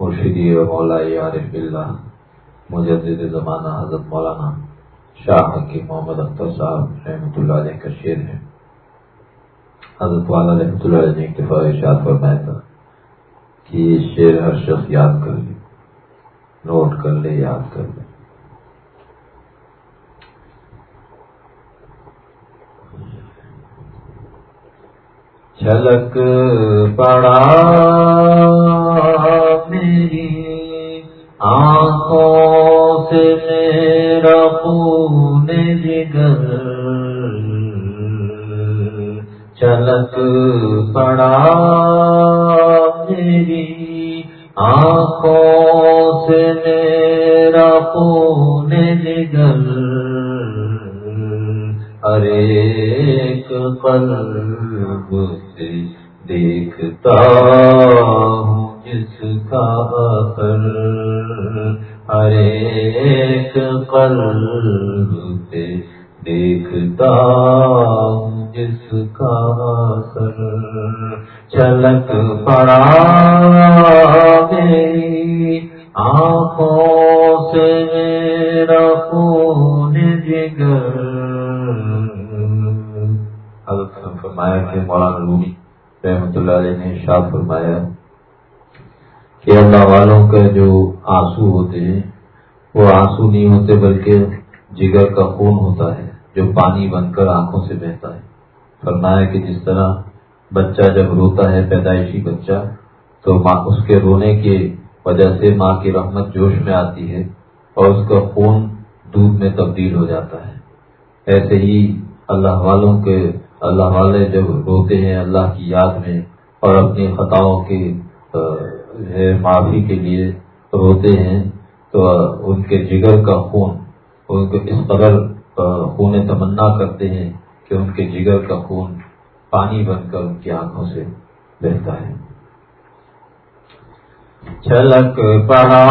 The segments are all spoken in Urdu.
مرشدی و مولائی عارف اللہ مجدد زمانہ حضرت مولانا شاہ حکیم محمد اختر صاحب رحمۃ اللہ علیہ کا شعر ہے۔ حضرت والا رحمۃ اللہ علیہ نے اتفاق ارشاد فرمایا تھا کہ یہ شعر ہر شخص یاد کر لے، نوٹ کر لے، یاد کر لے۔ چھلک پڑا آنکھوں ہر ایک قلب سے دیکھتا جس کا اثر چلک پڑا میری آنکھوں سے میرا خون جگر۔ حضرت فرمایا کہ مولانا رومی رحمۃ اللہ علیہ نے ارشاد فرمایا کہ اللہ والوں کا جو آنسو ہوتے ہیں وہ آنسو نہیں ہوتے بلکہ جگر کا خون ہوتا ہے جو پانی بن کر آنکھوں سے بہتا ہے۔ فرمایا کہ جس طرح بچہ جب روتا ہے، پیدائشی بچہ، تو ماں اس کے رونے کی وجہ سے ماں کی رحمت جوش میں آتی ہے اور اس کا خون دودھ میں تبدیل ہو جاتا ہے۔ ایسے ہی اللہ والوں کے، اللہ والے جب روتے ہیں اللہ کی یاد میں اور اپنی خطاؤں کی معافی کے لیے روتے ہیں تو ان کے جگر کا خون، ان کو اس قدر خون تمنا کرتے ہیں کہ ان کے جگر کا خون پانی بن کر ان کی آنکھوں سے بہتا ہے۔ چھلک پڑا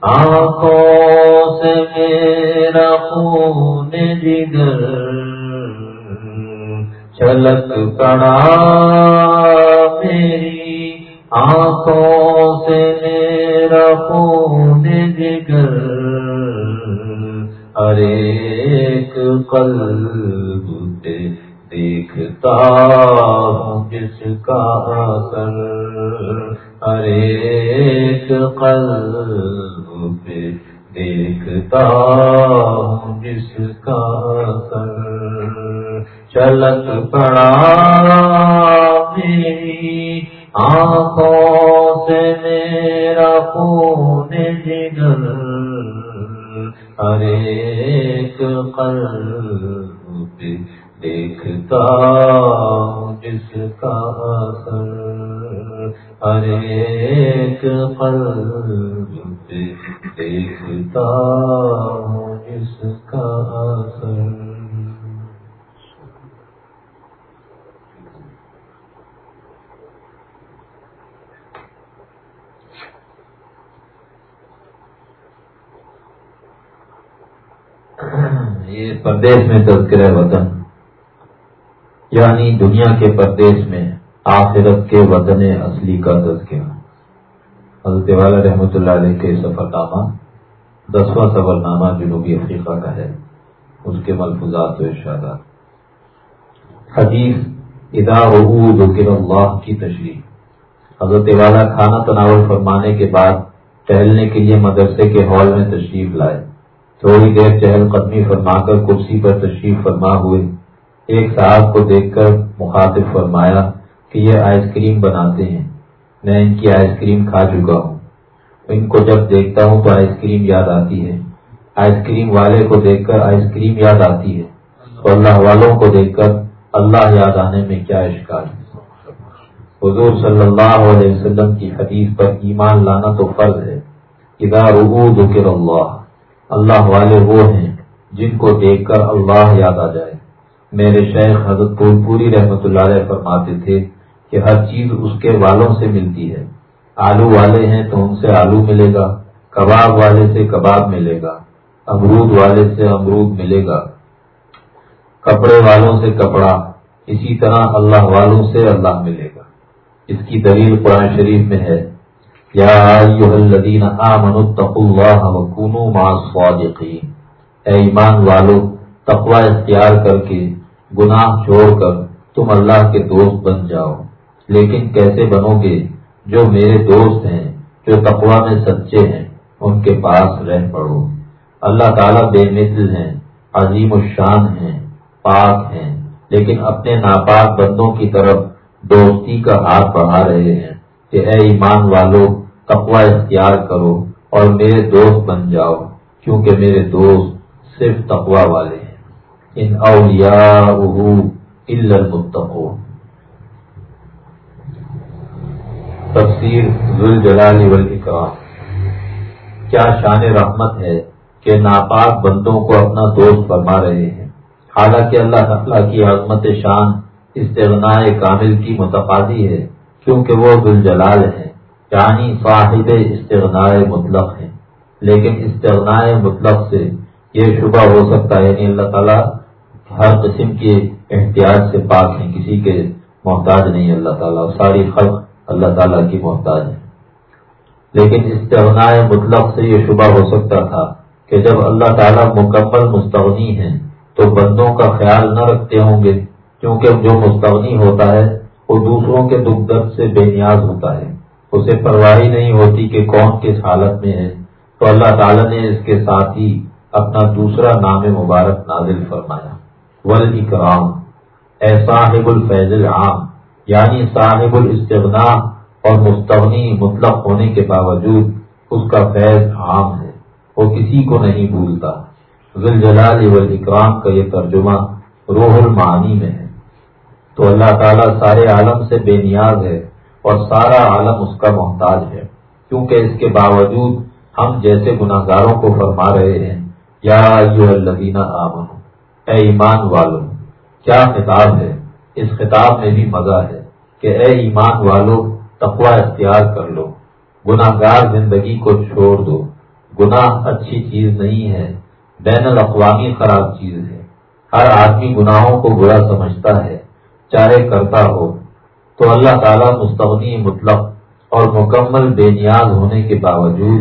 آنکھوں سے میرا خون جگر۔ چھلک پڑا میری آنکھوں سے میرا خون جگر ہر ایک قلب پہ دیکھتا ہوں جس کا اثر۔ ہر ایک قلب پہ دیکھتا ہوں جس کا اثر۔ چلک پڑا میری آنکھوں سے میرا خون جگر ہر ایک قلب پہ دیکھتا ہوں جس کا اثر، ہر ایک قلب پہ دیکھتا ہوں جس کا اثر۔ یہ پردیش میں تذکرہ وطن۔ یعنی دنیا کے پردیش میں آخرت کے وطن اصلی کا تذکرہ حضرت والا رحمۃ اللہ علیہ کے سفر نامہ دسواں سفر نامہ جنوبی افریقہ کا ہے۔ اس کے ملفوظات و ارشادات حدیث ادا ذکر اللہ کی تشریح۔ حضرت والا کھانا تناول فرمانے کے بعد ٹہلنے کے لیے مدرسے کے ہال میں تشریف لائے۔ تھوڑی دیر چہل قدمی فرما کر کرسی پر تشریف فرما ہوئے۔ ایک صاحب کو دیکھ کر مخاطب فرمایا کہ یہ آئس کریم بناتے ہیں۔ میں ان کی آئس کریم کھا چکا ہوں۔ ان کو جب دیکھتا ہوں تو آئس کریم یاد آتی ہے۔ آئس کریم والے کو دیکھ کر آئس کریم یاد آتی ہے۔ تو اللہ والوں کو دیکھ کر اللہ یاد آنے میں کیا اشکال ہے۔ حضور صلی اللہ علیہ وسلم کی حدیث پر ایمان لانا تو فرض ہے۔ ادار ذکر اللہ اللہ والے وہ ہیں جن کو دیکھ کر اللہ یاد آ جائے۔ میرے شیخ حضرت کو پوری رحمت اللہ علیہ فرماتے تھے کہ ہر چیز اس کے والوں سے ملتی ہے۔ آلو والے ہیں تو ان سے آلو ملے گا، کباب والے سے کباب ملے گا، امرود والے سے امرود ملے گا۔ کپڑے والوں سے کپڑا، اسی طرح اللہ والوں سے اللہ ملے گا۔ اس کی دلیل قرآن شریف میں ہے۔ یا الذین آمنوا اتقوا اللہ وکونوا مع الصادقین اے ایمان والو، تقوی اختیار کر کے گناہ چھوڑ کر تم اللہ کے دوست بن جاؤ۔ لیکن کیسے بنو گے جو میرے دوست ہیں، جو تقوی میں سچے ہیں، ان کے پاس رہ پڑو۔ اللہ تعالیٰ بے مثل ہیں، عظیم الشان ہیں، پاک ہیں۔ لیکن اپنے ناپاک بندوں کی طرف دوستی کا ہاتھ بڑھا رہے ہیں۔ کہ اے ایمان والو تقوی اختیار کرو اور میرے دوست بن جاؤ، کیونکہ میرے دوست صرف تقوا والے ہیں۔ ان اولیاء المتقون۔ تفسیر ذل والاکرام کیا شان رحمت ہے کہ ناپاک بندوں کو اپنا دوست فرما رہے ہیں۔ حالانکہ اللہ تعالیٰ کی عظمت شان استغناء کامل کی متقاضی ہے، کیونکہ وہ ذوالجلال ہے یعنی صاحب استغناء مطلق ہے۔ لیکن استغناء مطلق سے یہ شبہ ہو سکتا ہے یعنی اللہ تعالیٰ ہر قسم کے احتیاط سے پاک ہیں، کسی کے محتاج نہیں اللہ تعالیٰ، ساری خلق اللہ تعالیٰ کی محتاج ہے لیکن استغناء مطلق سے یہ شبہ ہو سکتا تھا کہ جب اللہ تعالیٰ مکمل مستغنی ہیں تو بندوں کا خیال نہ رکھتے ہوں گے، کیونکہ جو مستغنی ہوتا ہے وہ دوسروں کے دکھ درد سے بے نیاز ہوتا ہے۔ اسے پرواہی نہیں ہوتی کہ کون کس حالت میں ہے۔ تو اللہ تعالیٰ نے اس کے ساتھ ہی اپنا دوسرا نام مبارک نازل فرمایا۔ ول اکرام اے صاحب الفیض العام یعنی صاحب الاستغنا اور مستغنی مطلق ہونے کے باوجود اس کا فیض عام ہے۔ وہ کسی کو نہیں بھولتا۔ ذلجلال والاکرام کا یہ ترجمہ روح المعانی میں ہے۔ تو اللہ تعالیٰ سارے عالم سے بے نیاز ہے۔ اور سارا عالم اس کا محتاج ہے، کیونکہ اس کے باوجود ہم جیسے گناہ گاروں کو فرما رہے ہیں۔ یا الذین آمن اے ایمان والو، کیا خطاب ہے؟ اس خطاب میں بھی مزہ ہے کہ اے ایمان والو تقوا اختیار کر لو۔ گناہ گار زندگی کو چھوڑ دو۔ گناہ اچھی چیز نہیں ہے، بین الاقوامی خراب چیز ہے۔ ہر آدمی گناہوں کو برا سمجھتا ہے چاہے کرتا ہو۔ تو اللہ تعالیٰ مستغنی مطلق اور مکمل بے نیاز ہونے کے باوجود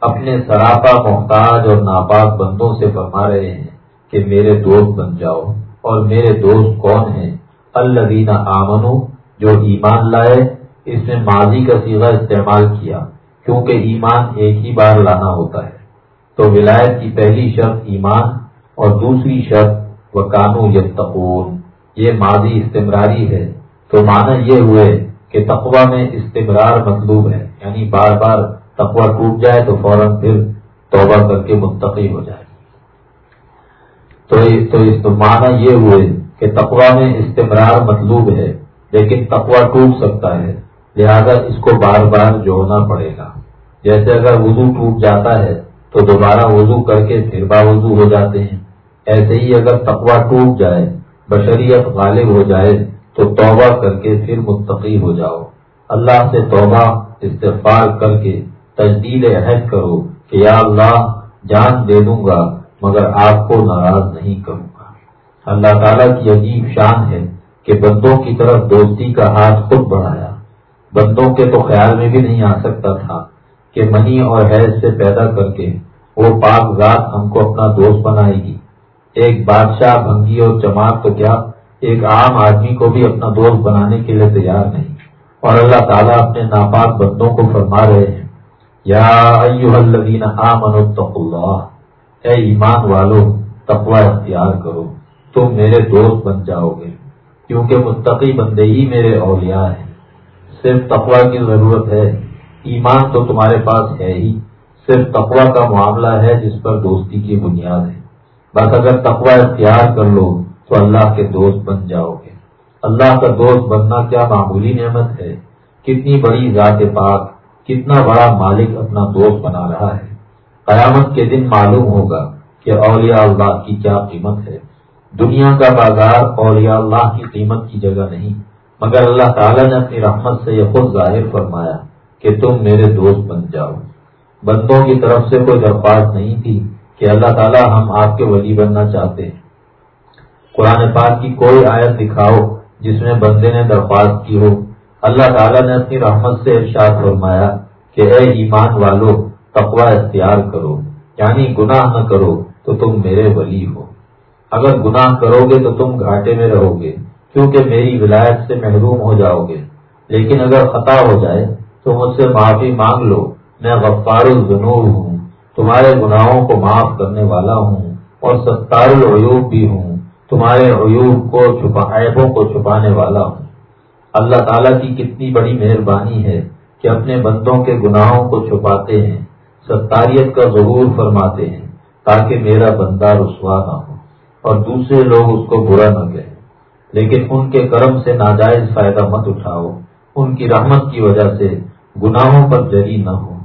اپنے سراپا محتاج اور ناپاک بندوں سے فرما رہے ہیں کہ میرے دوست بن جاؤ اور میرے دوست کون ہیں؟ اللہ دینا جو ایمان لائے، اس میں ماضی کا سیغہ استعمال کیا، کیونکہ ایمان ایک ہی بار لانا ہوتا ہے۔ تو ولایت کی پہلی شرط ایمان اور دوسری شرط و کانو یتقون، یہ ماضی استمراری ہے۔ تو معنی یہ ہوئے کہ تقوا میں استمرار مطلوب ہے یعنی بار بار تقوا ٹوٹ جائے تو فوراً پھر توبہ کر کے متقی ہو جائے۔ تو اس معنی یہ ہوئے کہ تقوا میں استمرار مطلوب ہے، لیکن تقوا ٹوٹ سکتا ہے، لہذا اس کو بار بار جوڑنا پڑے گا۔ جیسے اگر وضو ٹوٹ جاتا ہے تو دوبارہ وضو کر کے پھر با وضو ہو جاتے ہیں۔ ایسے ہی اگر تقوا ٹوٹ جائے، بشریت غالب ہو جائے تو توبہ کر کے پھر متقی ہو جاؤ۔ اللہ سے توبہ استفار کر کے تجدید عہد کرو کہ یا اللہ جان دے دوں گا، مگر آپ کو ناراض نہیں کروں گا۔ اللہ تعالیٰ کی عجیب شان ہے کہ بندوں کی طرف دوستی کا ہاتھ خود بڑھایا۔ بندوں کے تو خیال میں بھی نہیں آ سکتا تھا کہ منی اور حیض سے پیدا کر کے وہ پاک ذات ہم کو اپنا دوست بنائے گی۔ ایک بادشاہ بھنگی اور چمار تو کیا ایک عام آدمی کو بھی اپنا دوست بنانے کے لیے تیار نہیں۔ اور اللہ تعالیٰ اپنے ناپاک بندوں کو فرما رہے ہیں۔ یا الذین آمنوا اتقوا اللہ۔ اے ایمان والو، تقوی اختیار کرو۔ تم میرے دوست بن جاؤ گے۔ کیونکہ متقی بندے ہی میرے اولیاء ہیں۔ صرف تقوی کی ضرورت ہے۔ ایمان تو تمہارے پاس ہے ہی۔ صرف تقوی کا معاملہ ہے جس پر دوستی کی بنیاد ہے۔ بس اگر تقوی اختیار کر لو تو اللہ کے دوست بن جاؤ گے اللہ کا دوست بننا کیا معمولی نعمت ہے؟ کتنی بڑی ذات پاک، کتنا بڑا مالک اپنا دوست بنا رہا ہے۔ قیامت کے دن معلوم ہوگا کہ اولیاء اللہ کی کیا قیمت ہے۔ دنیا کا بازار اولیاء اللہ کی قیمت کی جگہ نہیں، مگر اللہ تعالیٰ نے اپنی رحمت سے یہ خود ظاہر فرمایا کہ تم میرے دوست بن جاؤ۔ بندوں کی طرف سے کوئی درخواست نہیں تھی کہ اللہ تعالیٰ ہم آپ کے ولی بننا چاہتے۔ ہیں قرآن پاک کی کوئی آیت دکھاؤ جس میں بندے نے درخواست کی ہو۔ اللہ تعالیٰ نے اپنی رحمت سے ارشاد فرمایا کہ اے ایمان والو تقوا اختیار کرو یعنی گناہ نہ کرو تو تم میرے ولی ہو۔ اگر گناہ کرو گے تو تم گھاٹے میں رہو گے کیونکہ میری ولایت سے محروم ہو جاؤ گے لیکن اگر خطا ہو جائے تو مجھ سے معافی مانگ لو، میں غفار الجنوب ہوں، تمہارے گناہوں کو معاف کرنے والا ہوں اور ستار العیوب بھی ہوں۔ تمہارے عیوب کو چھپا، عیبوں کو چھپانے والا ہوں۔ اللہ تعالیٰ کی کتنی بڑی مہربانی ہے کہ اپنے بندوں کے گناہوں کو چھپاتے ہیں، ستاریت کا ضرور فرماتے ہیں تاکہ میرا بندہ رسوا نہ ہو اور دوسرے لوگ اس کو برا نہ کہیں۔ لیکن ان کے کرم سے ناجائز فائدہ مت اٹھاؤ۔ ان کی رحمت کی وجہ سے گناہوں پر جری نہ ہو۔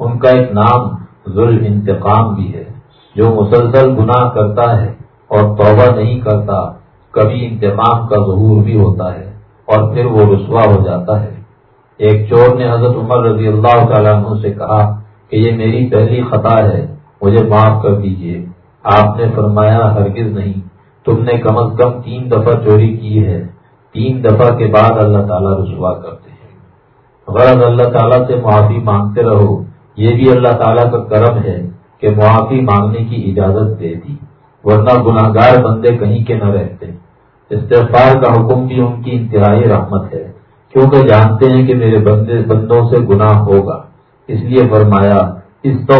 ان کا ایک نام ظلم انتقام بھی ہے، جو مسلسل گناہ کرتا ہے۔ اور توبہ نہیں کرتا، کبھی انتقام کا ظہور بھی ہوتا ہے اور پھر وہ رسوا ہو جاتا ہے۔ ایک چور نے حضرت عمر رضی اللہ تعالیٰ عنہ سے کہا کہ یہ میری پہلی خطا ہے، مجھے معاف کر دیجیے۔ آپ نے فرمایا، ہرگز نہیں۔ تم نے کم از کم تین دفعہ چوری کی ہے۔ تین دفعہ کے بعد اللہ تعالیٰ رسوا کرتے ہیں۔ غرض اللہ تعالیٰ سے معافی مانگتے رہو۔ یہ بھی اللہ تعالیٰ کا کرم ہے کہ معافی مانگنے کی اجازت دے دی۔ ورنہ گناہ گار بندے کہیں کے نہ رہتے۔ استغفار کا حکم بھی ان کی انتہائی رحمت ہے، کیونکہ جانتے ہیں کہ میرے بندے، بندوں سے گناہ ہوگا۔ اس لیے فرمایا اس تو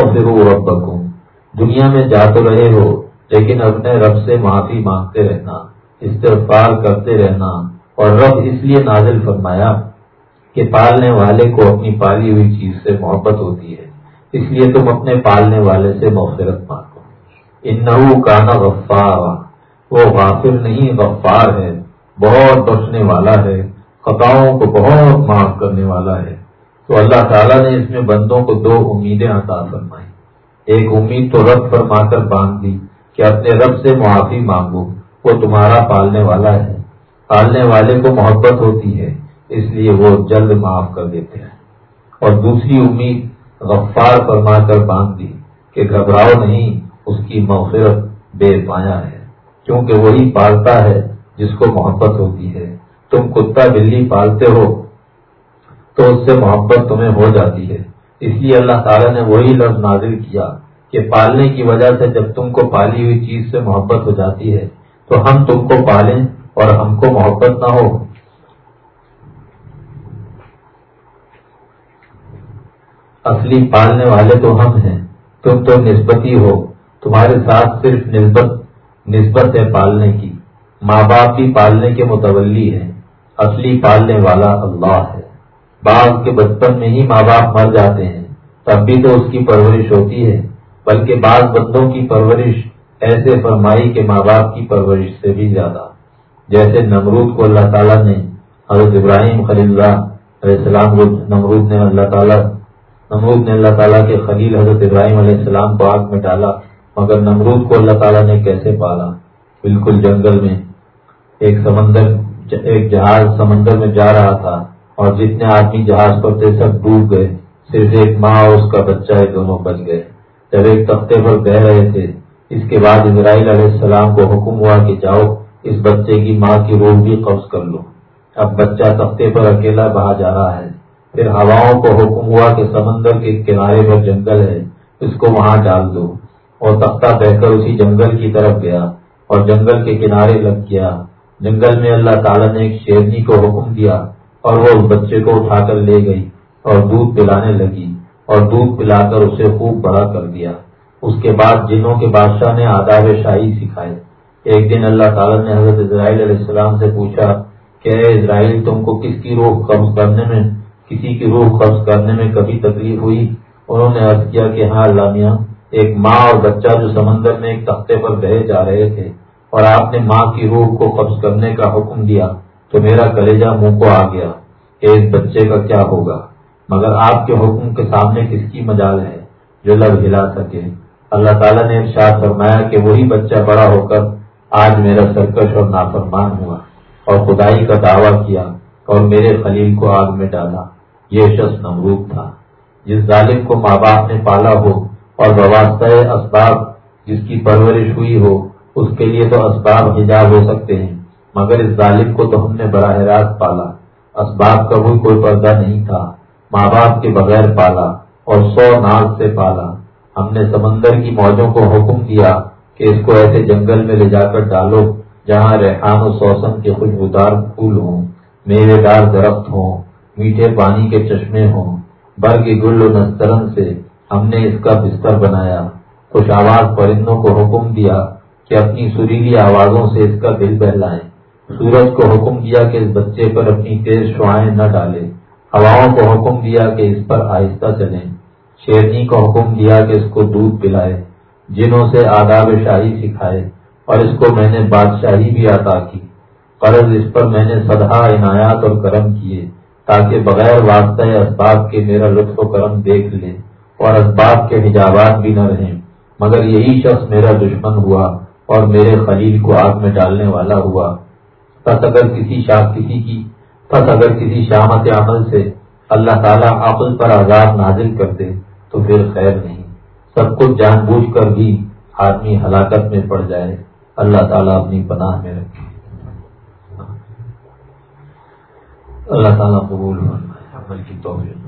دنیا میں جا تو رہے ہو، لیکن اپنے رب سے معافی مانگتے رہنا، استغفار کرتے رہنا۔ اور رب اس لیے نازل فرمایا کہ پالنے والے کو اپنی پالی ہوئی چیز سے محبت ہوتی ہے۔ اس لیے تم اپنے پالنے والے سے مغفرت مانگو۔ ان کا نا غفار وہ غافر نہیں، غفار ہے، بہت بچنے والا ہے، خطاؤں کو بہت معاف کرنے والا ہے۔ تو اللہ تعالیٰ نے اس میں بندوں کو دو امیدیں عطا فرمائی ایک امید تو رب فرما کر باندھ دی کہ اپنے رب سے معافی مانگو، وہ تمہارا پالنے والا ہے۔ پالنے والے کو محبت ہوتی ہے، اس لیے وہ جلد معاف کر دیتے ہیں۔ اور دوسری امید، غفار فرما کر باندھ دی کہ گھبراؤ نہیں اس کی مغفرت بے پایا ہے، کیونکہ وہی پالتا ہے جس کو محبت ہوتی ہے۔ تم کتا بلی پالتے ہو تو اس سے محبت تمہیں ہو جاتی ہے۔ اس لیے اللہ تعالیٰ نے وہی لفظ نازل کیا کہ پالنے کی وجہ سے جب تم کو پالی ہوئی چیز سے محبت ہو جاتی ہے، تو ہم تم کو پالیں اور ہم کو محبت نہ ہو۔ اصلی پالنے والے تو ہم ہیں، تم تو نسبتی ہو۔ تمہارے ساتھ صرف نسبت نسبت ہے پالنے کی۔ ماں باپ بھی پالنے کے متولی ہیں۔ اصلی پالنے والا اللہ ہے۔ بعض کے بچپن میں ہی ماں باپ مر جاتے ہیں۔ تب بھی تو اس کی پرورش ہوتی ہے۔ بلکہ بعض بندوں کی پرورش ایسے فرمائی کہ ماں باپ کی پرورش سے بھی زیادہ۔ جیسے نمرود کو اللہ تعالیٰ نے حضرت ابراہیم خلیل اللہ علیہ السلام کو نمرود نے اللہ تعالیٰ نمرود نے اللہ تعالیٰ کے خلیل حضرت ابراہیم علیہ السلام کو آگ میں ڈالا۔ مگر نمرود کو اللہ تعالیٰ نے کیسے پالا؟ بالکل جنگل میں۔ ایک سمندر، ایک جہاز سمندر میں جا رہا تھا اور جتنے آدمی جہاز پر تھے سب ڈوب گئے۔ صرف ایک ماں اور اس کا بچہ دونوں بچ گئے۔ جب ایک تختے پر بہ رہے تھے، اس کے بعد اسرائیل علیہ السلام کو حکم ہوا کہ جاؤ، اس بچے کی ماں کی روح بھی قبض کر لو۔ اب بچہ تختے پر اکیلا بہا جا رہا ہے۔ پھر ہواؤں کو حکم ہوا کہ سمندر کے کنارے پر جنگل ہے، اس کو وہاں ڈال دو۔ اور تختہ بہ کر اسی جنگل کی طرف گیا اور جنگل کے کنارے لگ گیا۔ جنگل میں اللہ تعالیٰ نے ایک شیرنی کو حکم دیا اور وہ اس بچے کو اٹھا کر لے گئی اور دودھ پلانے لگی اور دودھ پلا کر اسے خوب بڑا کر دیا۔ اس کے بعد جنوں کے بادشاہ نے آداب شاہی سکھائے۔ ایک دن اللہ تعالیٰ نے حضرت اسرائیل علیہ السلام سے پوچھا کہ اے اسرائیل، تم کو کس کی روح قبض کرنے میں، کسی کی روح قبض کرنے میں کبھی تکلیف ہوئی؟ انہوں نے عرض کیا کہ ہاں اللہ میاں ایک ماں اور بچہ جو سمندر میں ایک تختے پر بہے جا رہے تھے اور آپ نے ماں کی روح کو قبض کرنے کا حکم دیا تو میرا کلیجہ منہ کو آ گیا کہ اس بچے کا کیا ہوگا۔ مگر آپ کے حکم کے سامنے کس کی مجال ہے جو لب ہلا سکے؟ اللہ تعالیٰ نے ارشاد فرمایا کہ وہی بچہ بڑا ہو کر آج میرا سرکش اور نافرمان ہوا اور خدائی کا دعویٰ کیا اور میرے خلیل کو آگ میں ڈالا۔ یہ شخص نمرود تھا۔ جس ظالم کو ماں باپ نے پالا ہو اور وابستہ اسباب جس کی پرورش ہوئی ہو، اس کے لیے تو اسباب حجاب ہو سکتے ہیں، مگر اس ظالم کو تو ہم نے براہ راست پالا۔ اسباب کا بھی کوئی پردہ نہیں تھا، ماں باپ کے بغیر پالا اور سو ناز سے پالا۔ ہم نے سمندر کی موجوں کو حکم دیا کہ اس کو ایسے جنگل میں لے جا کر ڈالو، جہاں ریحان و سوسن کے خوشبودار پھول ہوں، میوے دار درخت ہوں، میٹھے پانی کے چشمے ہوں، برگ گل و نسترن سے ہم نے اس کا بستر بنایا، خوش آواز پرندوں کو حکم دیا کہ اپنی سریلی آوازوں سے اس کا دل بہلائیں۔ سورج کو حکم دیا کہ اس بچے پر اپنی تیز شعائیں نہ ڈالے ہواؤں کو حکم دیا کہ اس پر آہستہ چلیں۔ شیرنی کو حکم دیا کہ اس کو دودھ پلائے جنہوں سے آداب شاہی سکھائے اور اس کو میں نے بادشاہی بھی عطا کی۔ قرض اس پر میں نے سدھا عنایات اور کرم کیے تاکہ بغیر واسطہ اسباب کے میرا لطف و کرم دیکھ لے اور اسباب کے حجابات بھی نہ رہیں۔ مگر یہی شخص میرا دشمن ہوا اور میرے خلیل کو آگ میں ڈالنے والا ہوا۔ بس اگر کسی شاہ کسی کی بس اگر کسی شامت عمل سے اللہ تعالیٰ عقل پر آزاد نازل کر دے تو پھر خیر نہیں۔ سب کچھ جان بوجھ کر بھی آدمی ہلاکت میں پڑ جائے۔ اللہ تعالیٰ اپنی پناہ میں رکھے۔ اللہ تعالیٰ قبول عمل کی توفیق۔